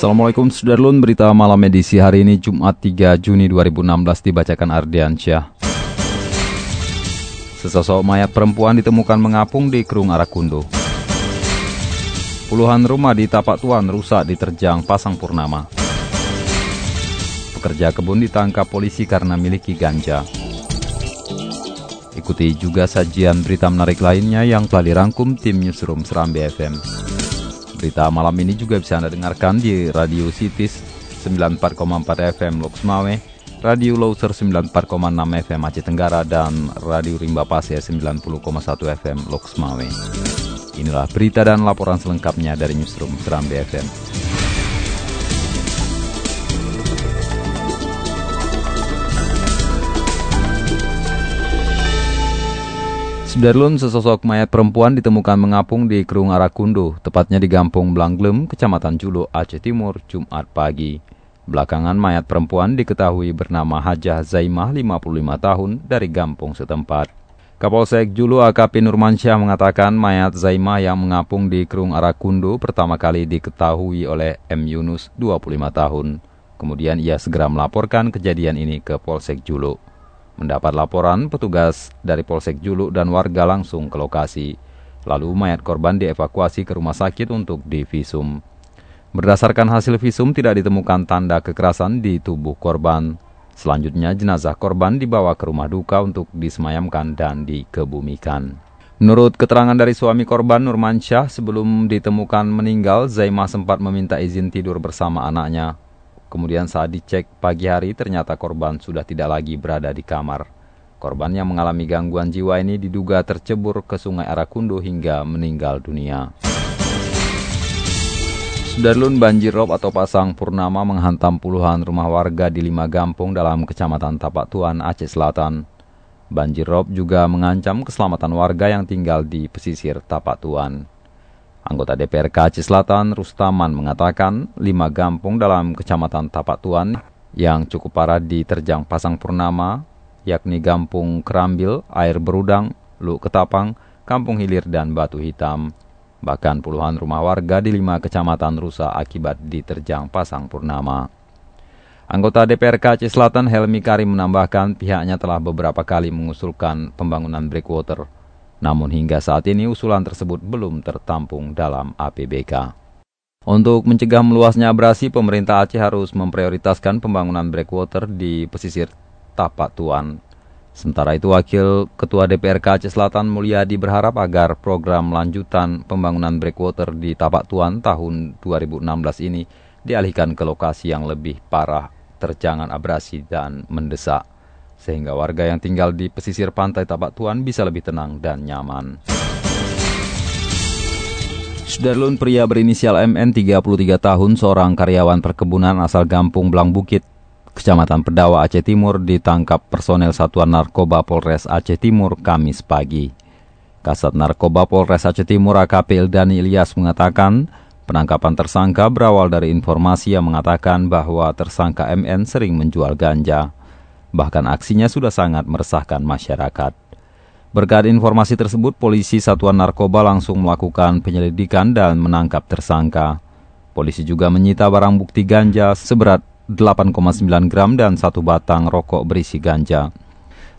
Assalamualaikum Sudarlun, berita malam edisi hari ini Jumat 3 Juni 2016 dibacakan Ardiansyah. Sesosok mayat perempuan ditemukan mengapung di Kerung Arakundo. Puluhan rumah di Tapak Tuan rusak diterjang pasang purnama. Pekerja kebun ditangkap polisi karena miliki ganja. Ikuti juga sajian berita menarik lainnya yang telah dirangkum tim Newsroom Serambi FM. Berita malam ini juga bisa Anda dengarkan di Radio Cities 94,4 FM Loks Mawé, Radio Loser 94,6 FM Aceh Tenggara, dan Radio Rimba Pasir 90,1 FM Loks Mawé. Inilah berita dan laporan selengkapnya dari Newsroom Serambi FM. Sudarlun, sesosok mayat perempuan ditemukan mengapung di Kerung Arakundo, tepatnya di Gampung Blanglem, Kecamatan Julu, Aceh Timur, Jumat pagi. Belakangan mayat perempuan diketahui bernama Hajah Zaimah, 55 tahun, dari Gampung setempat. Kapolsek Julu AKP Nurmansyah mengatakan mayat Zaimah yang mengapung di Kerung Arakundo pertama kali diketahui oleh M. Yunus, 25 tahun. Kemudian ia segera melaporkan kejadian ini ke Polsek Julu. Mendapat laporan, petugas dari Polsek Julu dan warga langsung ke lokasi. Lalu mayat korban dievakuasi ke rumah sakit untuk divisum. Berdasarkan hasil visum tidak ditemukan tanda kekerasan di tubuh korban. Selanjutnya jenazah korban dibawa ke rumah duka untuk disemayamkan dan dikebumikan. Menurut keterangan dari suami korban Nurmansyah, sebelum ditemukan meninggal, Zaimah sempat meminta izin tidur bersama anaknya. Kemudian saat dicek pagi hari ternyata korban sudah tidak lagi berada di kamar. Korban yang mengalami gangguan jiwa ini diduga tercebur ke sungai Arakundo hingga meninggal dunia. Sudarlun banjir rob atau pasang purnama menghantam puluhan rumah warga di lima gampung dalam kecamatan Tapak Tuan, Aceh Selatan. Banjir rob juga mengancam keselamatan warga yang tinggal di pesisir Tapak Tuan. Anggota DPRK Aceh Selatan, Rustaman, mengatakan lima gampung dalam kecamatan Tapak Tuan yang cukup parah diterjang pasang purnama, yakni Gampung Kerambil, Air Berudang, Luk Ketapang, Kampung Hilir, dan Batu Hitam. Bahkan puluhan rumah warga di lima kecamatan rusak akibat diterjang pasang purnama. Anggota DPRK Aceh Selatan Helmi Karim menambahkan pihaknya telah beberapa kali mengusulkan pembangunan breakwater namun hingga saat ini usulan tersebut belum tertampung dalam APBK. Untuk mencegah meluasnya abrasi, pemerintah Aceh harus memprioritaskan pembangunan breakwater di pesisir Tapak Tuan. Sementara itu, Wakil Ketua DPRK Aceh Selatan Mulyadi berharap agar program lanjutan pembangunan breakwater di Tapak Tuan tahun 2016 ini dialihkan ke lokasi yang lebih parah terjangan abrasi dan mendesak sehingga warga yang tinggal di pesisir pantai Tapak Tuan bisa lebih tenang dan nyaman. Sudarlun pria berinisial MN 33 tahun, seorang karyawan perkebunan asal Gampung Blang Bukit, Kecamatan Pedawa Aceh Timur ditangkap personel Satuan Narkoba Polres Aceh Timur Kamis pagi. Kasat Narkoba Polres Aceh Timur AKP Ildani Ilyas mengatakan, penangkapan tersangka berawal dari informasi yang mengatakan bahwa tersangka MN sering menjual ganja. Bahkan aksinya sudah sangat meresahkan masyarakat. Berkat informasi tersebut, polisi Satuan Narkoba langsung melakukan penyelidikan dan menangkap tersangka. Polisi juga menyita barang bukti ganja seberat 8,9 gram dan satu batang rokok berisi ganja.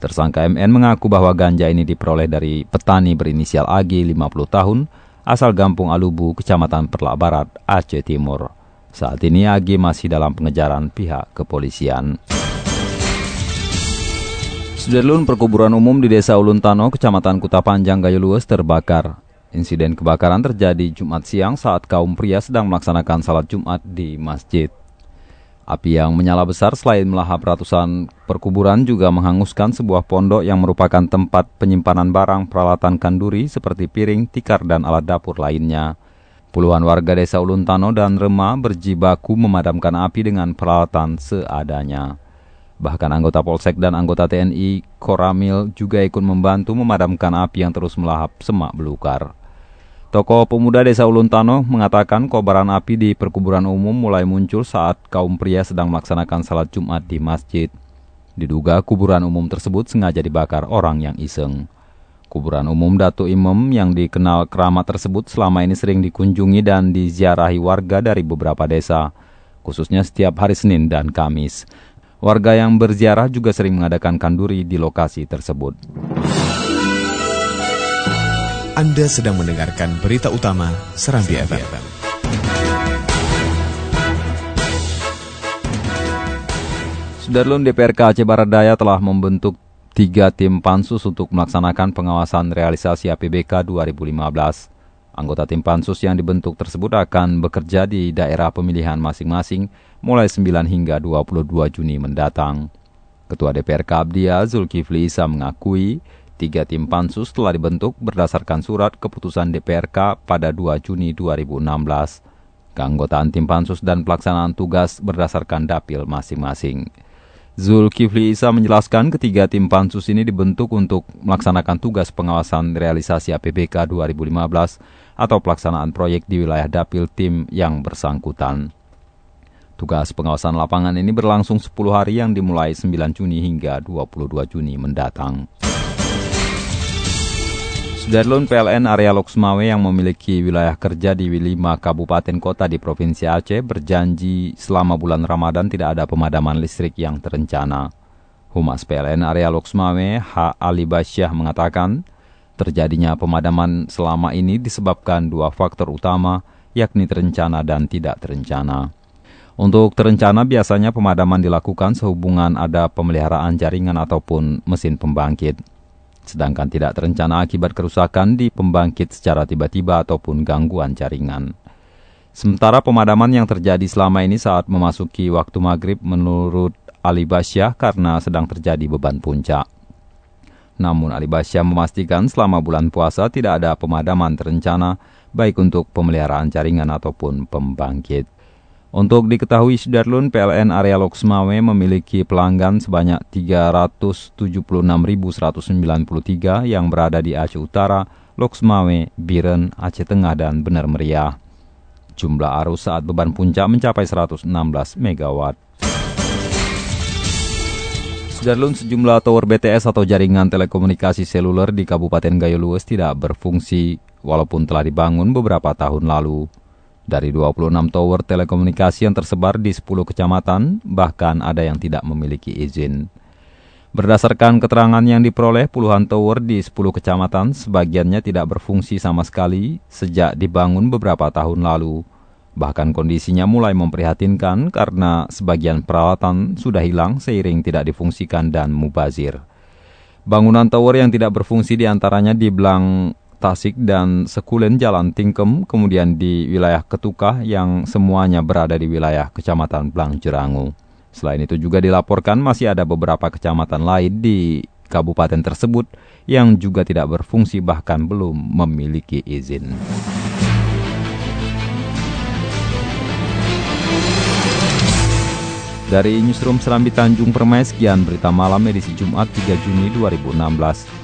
Tersangka MN mengaku bahwa ganja ini diperoleh dari petani berinisial AG 50 tahun, asal Gampung Alubu, Kecamatan Perlak Barat, Aceh Timur. Saat ini AG masih dalam pengejaran pihak kepolisian. Sudarlun perkuburan umum di Desa Uluntano, Kecamatan Kuta Panjang, Gayo Lues terbakar. Insiden kebakaran terjadi Jumat siang saat kaum pria sedang melaksanakan salat Jumat di masjid. Api yang menyala besar selain melahap ratusan perkuburan juga menghanguskan sebuah pondok yang merupakan tempat penyimpanan barang peralatan kanduri seperti piring, tikar, dan alat dapur lainnya. Puluhan warga desa Uluntano dan Rema berjibaku memadamkan api dengan peralatan seadanya. Bahkan anggota Polsek dan anggota TNI Koramil juga ikut membantu memadamkan api yang terus melahap semak belukar. Tokoh pemuda desa Uluntano mengatakan kobaran api di perkuburan umum mulai muncul saat kaum pria sedang melaksanakan salat Jumat di masjid. Diduga kuburan umum tersebut sengaja dibakar orang yang iseng. Kuburan umum Datu Imam yang dikenal keramat tersebut selama ini sering dikunjungi dan diziarahi warga dari beberapa desa, khususnya setiap hari Senin dan Kamis. Warga yang berziarah juga sering mengadakan kanduri di lokasi tersebut. Anda sedang mendengarkan berita utama Serambi, FM. FM. Sudarlun DPRK Aceh Barat Daya telah membentuk tiga tim pansus untuk melaksanakan pengawasan realisasi APBK 2015. Anggota tim pansus yang dibentuk tersebut akan bekerja di daerah pemilihan masing-masing mulai 9 hingga 22 Juni mendatang. Ketua DPRK Abdia Zulkifli Isa mengakui Tiga tim pansus telah dibentuk berdasarkan surat keputusan DPRK pada 2 Juni 2016. Keanggotaan tim pansus dan pelaksanaan tugas berdasarkan dapil masing-masing. Zulkifli Isa menjelaskan ketiga tim pansus ini dibentuk untuk melaksanakan tugas pengawasan realisasi APBK 2015 atau pelaksanaan proyek di wilayah dapil tim yang bersangkutan. Tugas pengawasan lapangan ini berlangsung 10 hari yang dimulai 9 Juni hingga 22 Juni mendatang. Sudarlun PLN area Loksmawe yang memiliki wilayah kerja di lima kabupaten kota di Provinsi Aceh berjanji selama bulan Ramadan tidak ada pemadaman listrik yang terencana. Humas PLN area Loksmawe, H. Ali Basyah mengatakan, terjadinya pemadaman selama ini disebabkan dua faktor utama, yakni terencana dan tidak terencana. Untuk terencana biasanya pemadaman dilakukan sehubungan ada pemeliharaan jaringan ataupun mesin pembangkit sedangkan tidak terencana akibat kerusakan di pembangkit secara tiba-tiba ataupun gangguan jaringan. Sementara pemadaman yang terjadi selama ini saat memasuki waktu maghrib menurut Ali Basyah karena sedang terjadi beban puncak. Namun Ali Basyah memastikan selama bulan puasa tidak ada pemadaman terencana baik untuk pemeliharaan jaringan ataupun pembangkit. Untuk diketahui Sudarlun, PLN area Loksmawe memiliki pelanggan sebanyak 376.193 yang berada di Aceh Utara, Loksmawe, Biren, Aceh Tengah, dan Benar Meriah. Jumlah arus saat beban puncak mencapai 116 MW. Sudarlun, sejumlah tower BTS atau jaringan telekomunikasi seluler di Kabupaten Gayo Lues tidak berfungsi walaupun telah dibangun beberapa tahun lalu. Dari 26 tower telekomunikasi yang tersebar di 10 kecamatan, bahkan ada yang tidak memiliki izin. Berdasarkan keterangan yang diperoleh puluhan tower di 10 kecamatan, sebagiannya tidak berfungsi sama sekali sejak dibangun beberapa tahun lalu. Bahkan kondisinya mulai memprihatinkan karena sebagian peralatan sudah hilang seiring tidak difungsikan dan mubazir. Bangunan tower yang tidak berfungsi di antaranya di Belang Tasik dan Sekulen Jalan Tingkem, kemudian di wilayah Ketukah yang semuanya berada di wilayah Kecamatan Blang Jerangu. Selain itu juga dilaporkan masih ada beberapa kecamatan lain di kabupaten tersebut yang juga tidak berfungsi bahkan belum memiliki izin. Dari Newsroom Serambi Tanjung Permai, sekian berita malam edisi Jumat 3 Juni 2016.